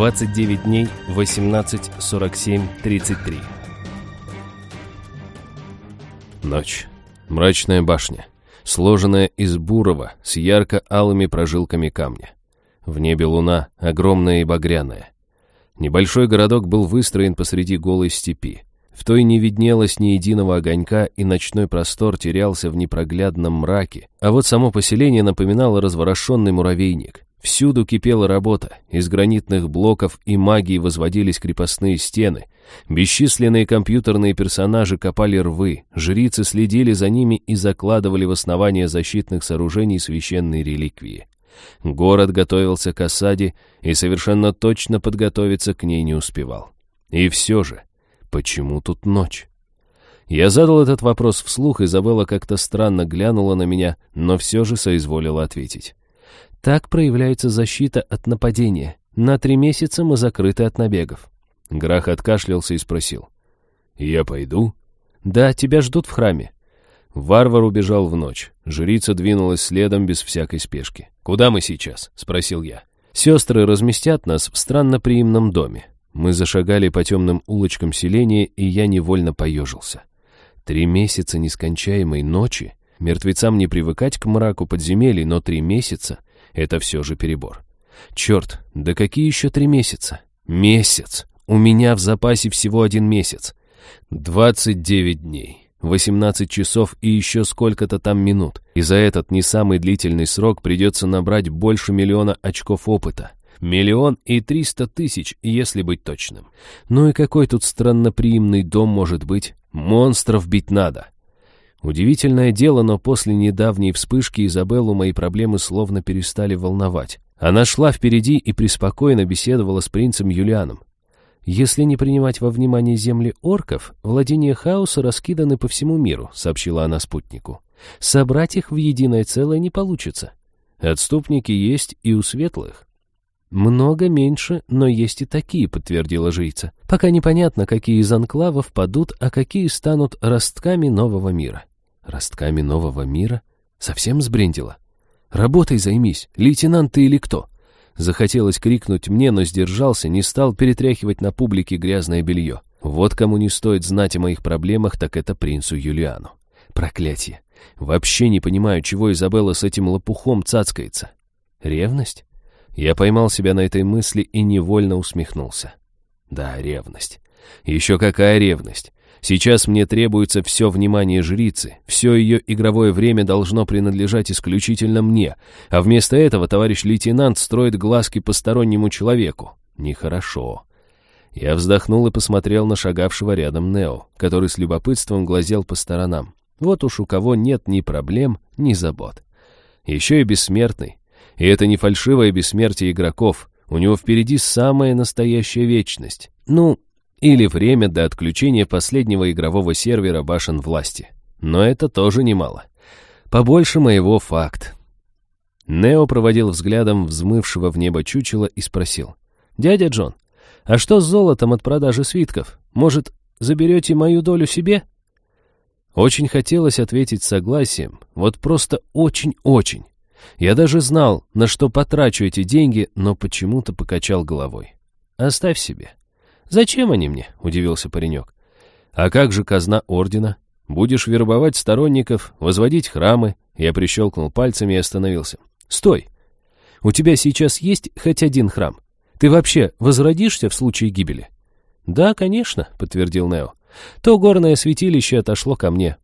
29 дней, 18, 47, 33. Ночь. Мрачная башня, сложенная из бурого с ярко-алыми прожилками камня. В небе луна, огромная и багряная. Небольшой городок был выстроен посреди голой степи. В той не виднелось ни единого огонька, и ночной простор терялся в непроглядном мраке, а вот само поселение напоминало разворошенный муравейник. Всюду кипела работа, из гранитных блоков и магии возводились крепостные стены. Бесчисленные компьютерные персонажи копали рвы, жрицы следили за ними и закладывали в основание защитных сооружений священные реликвии. Город готовился к осаде и совершенно точно подготовиться к ней не успевал. И все же, почему тут ночь? Я задал этот вопрос вслух, Изабелла как-то странно глянула на меня, но все же соизволила ответить. Так проявляется защита от нападения. На три месяца мы закрыты от набегов. Грах откашлялся и спросил. «Я пойду?» «Да, тебя ждут в храме». Варвар убежал в ночь. Жрица двинулась следом без всякой спешки. «Куда мы сейчас?» — спросил я. «Сестры разместят нас в странноприимном доме». Мы зашагали по темным улочкам селения, и я невольно поежился. Три месяца нескончаемой ночи. Мертвецам не привыкать к мраку подземелий, но три месяца — это все же перебор. Черт, да какие еще три месяца? Месяц! У меня в запасе всего один месяц. Двадцать девять дней. 18 часов и еще сколько-то там минут. И за этот не самый длительный срок придется набрать больше миллиона очков опыта. Миллион и триста тысяч, если быть точным. Ну и какой тут странноприимный дом может быть? Монстров бить надо. Удивительное дело, но после недавней вспышки Изабеллу мои проблемы словно перестали волновать. Она шла впереди и преспокойно беседовала с принцем Юлианом. «Если не принимать во внимание земли орков, владения хаоса раскиданы по всему миру», — сообщила она спутнику. «Собрать их в единое целое не получится. Отступники есть и у светлых». «Много меньше, но есть и такие», — подтвердила жрица. «Пока непонятно, какие из анклавов падут, а какие станут ростками нового мира». «Ростками нового мира? Совсем сбрендила? Работой займись, лейтенант ты или кто?» Захотелось крикнуть мне, но сдержался, не стал перетряхивать на публике грязное белье. Вот кому не стоит знать о моих проблемах, так это принцу Юлиану. Проклятие. Вообще не понимаю, чего Изабелла с этим лопухом цацкается. Ревность? Я поймал себя на этой мысли и невольно усмехнулся. Да, ревность. Еще какая ревность. Сейчас мне требуется все внимание жрицы, все ее игровое время должно принадлежать исключительно мне, а вместо этого товарищ лейтенант строит глазки постороннему человеку. Нехорошо. Я вздохнул и посмотрел на шагавшего рядом Нео, который с любопытством глазел по сторонам. Вот уж у кого нет ни проблем, ни забот. Еще и бессмертный. И это не фальшивое бессмертие игроков. У него впереди самая настоящая вечность. Ну, или время до отключения последнего игрового сервера башен власти. Но это тоже немало. Побольше моего факт. Нео проводил взглядом взмывшего в небо чучела и спросил. «Дядя Джон, а что с золотом от продажи свитков? Может, заберете мою долю себе?» Очень хотелось ответить согласием, вот просто очень-очень. Я даже знал, на что потрачу эти деньги, но почему-то покачал головой. «Оставь себе. «Зачем они мне?» — удивился паренек. «А как же казна ордена? Будешь вербовать сторонников, возводить храмы?» Я прищелкнул пальцами и остановился. «Стой! У тебя сейчас есть хоть один храм? Ты вообще возродишься в случае гибели?» «Да, конечно», — подтвердил Нео. «То горное святилище отошло ко мне».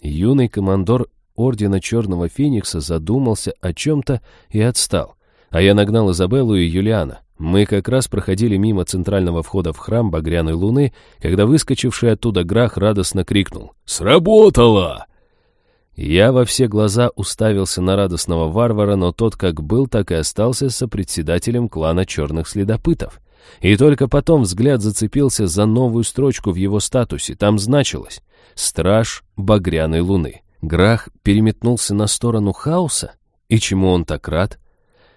Юный командор Ордена Черного Феникса задумался о чем-то и отстал, а я нагнал Изабеллу и Юлиана. Мы как раз проходили мимо центрального входа в храм Багряной Луны, когда выскочивший оттуда Грах радостно крикнул «Сработало!». Я во все глаза уставился на радостного варвара, но тот как был, так и остался сопредседателем клана черных следопытов. И только потом взгляд зацепился за новую строчку в его статусе. Там значилось «Страж Багряной Луны». Грах переметнулся на сторону хаоса? И чему он так рад?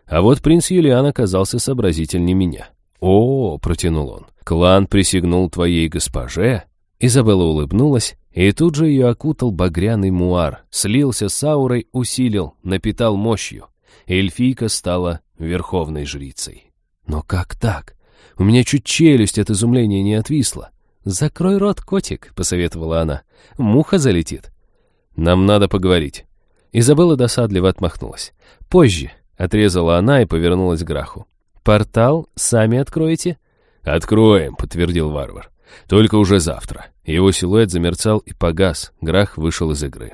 А вот принц Юлиан оказался сообразительнее меня. «О, — протянул он, — клан присягнул твоей госпоже?» Изабелла улыбнулась, и тут же ее окутал багряный муар, слился с аурой, усилил, напитал мощью. Эльфийка стала верховной жрицей. Но как так? У меня чуть челюсть от изумления не отвисла. «Закрой рот, котик», — посоветовала она. «Муха залетит». «Нам надо поговорить». Изабелла досадливо отмахнулась. «Позже», — отрезала она и повернулась к Граху. «Портал сами откроете?» «Откроем», — подтвердил варвар. «Только уже завтра». Его силуэт замерцал и погас. Грах вышел из игры.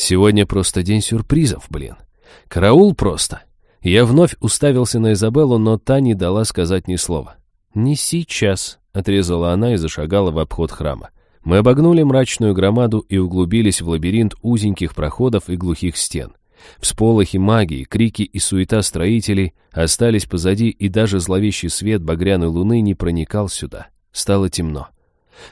Сегодня просто день сюрпризов, блин. Караул просто. Я вновь уставился на Изабеллу, но та не дала сказать ни слова. «Не сейчас», — отрезала она и зашагала в обход храма. Мы обогнули мрачную громаду и углубились в лабиринт узеньких проходов и глухих стен. Всполохи магии, крики и суета строителей остались позади, и даже зловещий свет багряной луны не проникал сюда. Стало темно.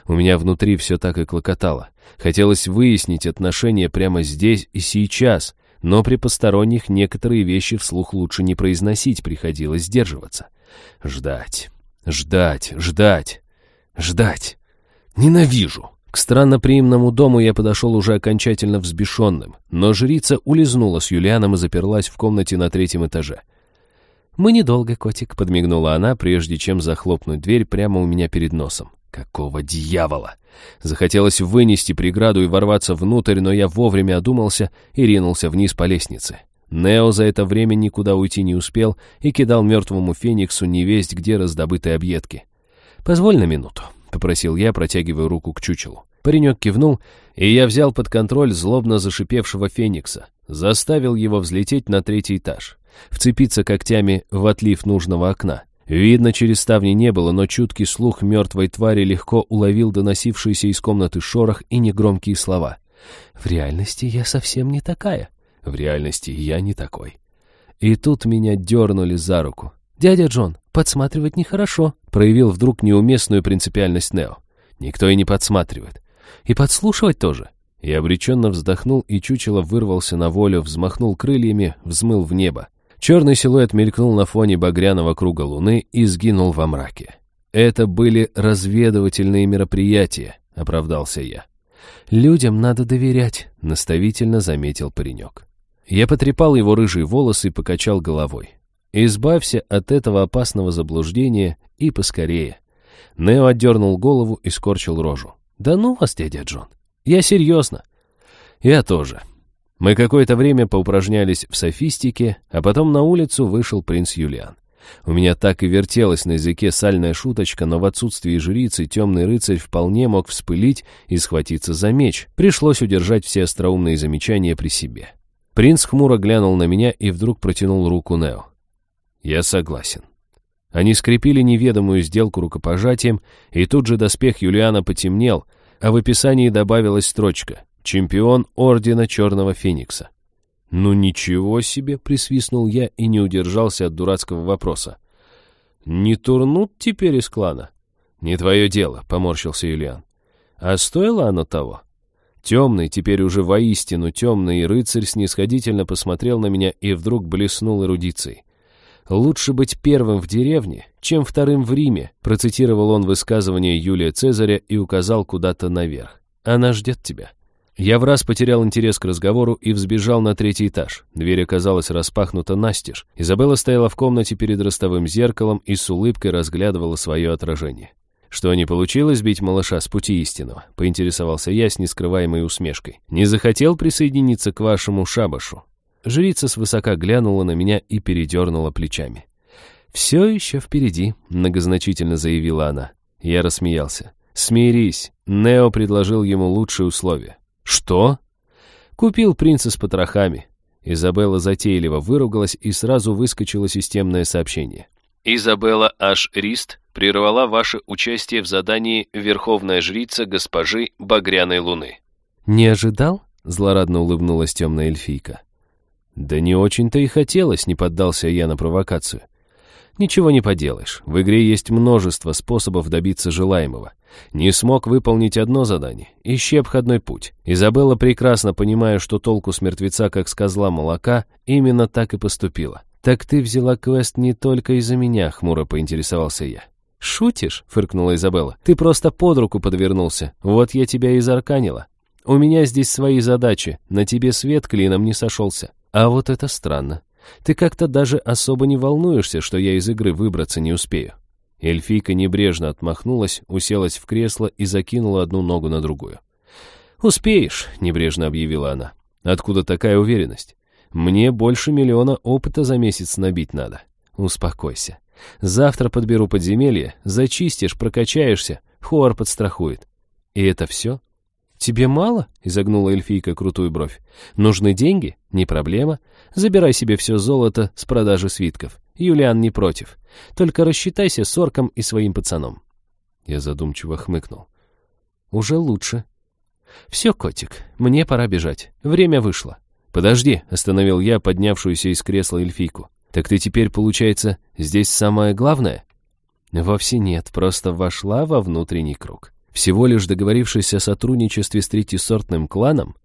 У меня внутри все так и клокотало. Хотелось выяснить отношения прямо здесь и сейчас, но при посторонних некоторые вещи вслух лучше не произносить, приходилось сдерживаться. Ждать, ждать, ждать, ждать. Ненавижу. К странноприимному дому я подошел уже окончательно взбешенным, но жрица улизнула с Юлианом и заперлась в комнате на третьем этаже. «Мы недолго, котик», — подмигнула она, прежде чем захлопнуть дверь прямо у меня перед носом. Какого дьявола! Захотелось вынести преграду и ворваться внутрь, но я вовремя одумался и ринулся вниз по лестнице. Нео за это время никуда уйти не успел и кидал мертвому Фениксу невесть, где раздобытые объедки. «Позволь на минуту», — попросил я, протягивая руку к чучелу. Паренек кивнул, и я взял под контроль злобно зашипевшего Феникса, заставил его взлететь на третий этаж, вцепиться когтями в отлив нужного окна. Видно, через ставни не было, но чуткий слух мертвой твари легко уловил доносившиеся из комнаты шорох и негромкие слова. «В реальности я совсем не такая». «В реальности я не такой». И тут меня дернули за руку. «Дядя Джон, подсматривать нехорошо», — проявил вдруг неуместную принципиальность Нео. «Никто и не подсматривает». «И подслушивать тоже». И обреченно вздохнул, и чучело вырвался на волю, взмахнул крыльями, взмыл в небо. Черный силуэт мелькнул на фоне багряного круга луны и сгинул во мраке. «Это были разведывательные мероприятия», — оправдался я. «Людям надо доверять», — наставительно заметил паренек. Я потрепал его рыжие волосы и покачал головой. «Избавься от этого опасного заблуждения и поскорее». Нео отдернул голову и скорчил рожу. «Да ну вас, дядя Джон! Я серьезно!» «Я тоже», мы какое-то время поупражнялись в софистике, а потом на улицу вышел принц Юлиан. У меня так и вертелась на языке сальная шуточка, но в отсутствии жрицы темный рыцарь вполне мог вспылить и схватиться за меч. Пришлось удержать все остроумные замечания при себе. Принц хмуро глянул на меня и вдруг протянул руку Нео. «Я согласен». Они скрепили неведомую сделку рукопожатием, и тут же доспех Юлиана потемнел, а в описании добавилась строчка чемпион Ордена Черного Феникса. «Ну ничего себе!» — присвистнул я и не удержался от дурацкого вопроса. «Не турнут теперь из клана?» «Не твое дело», — поморщился Юлиан. «А стоило оно того?» Темный, теперь уже воистину темный рыцарь снисходительно посмотрел на меня и вдруг блеснул эрудицией. «Лучше быть первым в деревне, чем вторым в Риме», процитировал он высказывание Юлия Цезаря и указал куда-то наверх. «Она ждет тебя». Я в раз потерял интерес к разговору и взбежал на третий этаж. Дверь оказалась распахнута настежь. Изабелла стояла в комнате перед ростовым зеркалом и с улыбкой разглядывала свое отражение. «Что, не получилось сбить малыша с пути истинного?» — поинтересовался я с нескрываемой усмешкой. «Не захотел присоединиться к вашему шабашу?» Жрица свысока глянула на меня и передернула плечами. «Все еще впереди», — многозначительно заявила она. Я рассмеялся. «Смирись». Нео предложил ему лучшие условия. «Что?» «Купил принца с потрохами». Изабелла затейливо выругалась и сразу выскочило системное сообщение. «Изабелла Аш Рист прервала ваше участие в задании Верховная Жрица госпожи Багряной Луны». «Не ожидал?» — злорадно улыбнулась темная эльфийка. «Да не очень-то и хотелось», — не поддался я на провокацию. Ничего не поделаешь. В игре есть множество способов добиться желаемого. Не смог выполнить одно задание. Ищи обходной путь. Изабелла, прекрасно понимая, что толку с мертвеца, как с козла молока, именно так и поступила. «Так ты взяла квест не только из-за меня», — хмуро поинтересовался я. «Шутишь?» — фыркнула Изабелла. «Ты просто под руку подвернулся. Вот я тебя и зарканила. У меня здесь свои задачи. На тебе свет клином не сошелся. А вот это странно. Ты как-то даже особо не волнуешься, что я из игры выбраться не успею». Эльфийка небрежно отмахнулась, уселась в кресло и закинула одну ногу на другую. «Успеешь», — небрежно объявила она. «Откуда такая уверенность? Мне больше миллиона опыта за месяц набить надо. Успокойся. Завтра подберу подземелье, зачистишь, прокачаешься, Хуар подстрахует. И это все? Тебе мало? Изогнула эльфийка крутую бровь. Нужны деньги? Не проблема. Забирай себе все золото с продажи свитков. Юлиан не против. Только рассчитайся с орком и своим пацаном. Я задумчиво хмыкнул. Уже лучше. Все, котик, мне пора бежать. Время вышло. «Подожди», — остановил я поднявшуюся из кресла эльфийку. «Так ты теперь, получается, здесь самое главное?» Вовсе нет, просто вошла во внутренний круг. Всего лишь договорившись о сотрудничестве с третьесортным кланом,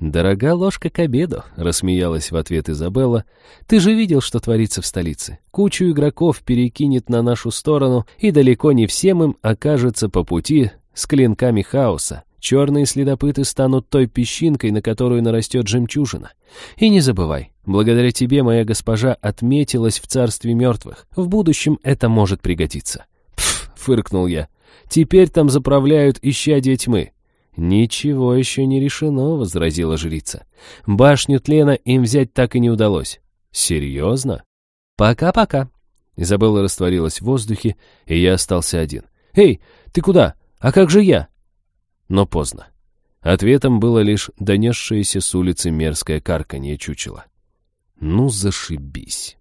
«Дорога ложка к обеду», — рассмеялась в ответ Изабелла. «Ты же видел, что творится в столице. Кучу игроков перекинет на нашу сторону, и далеко не всем им окажется по пути с клинками хаоса. Черные следопыты станут той песчинкой, на которую нарастет жемчужина. И не забывай, благодаря тебе моя госпожа отметилась в царстве мертвых. В будущем это может пригодиться. Пф, фыркнул я. Теперь там заправляют исчадия тьмы. «Ничего еще не решено», — возразила жрица. «Башню тлена им взять так и не удалось». «Серьезно?» «Пока-пока». Изабелла растворилась в воздухе, и я остался один. «Эй, ты куда? А как же я?» но поздно. Ответом было лишь донесшееся с улицы мерзкое карканье чучела. «Ну, зашибись!»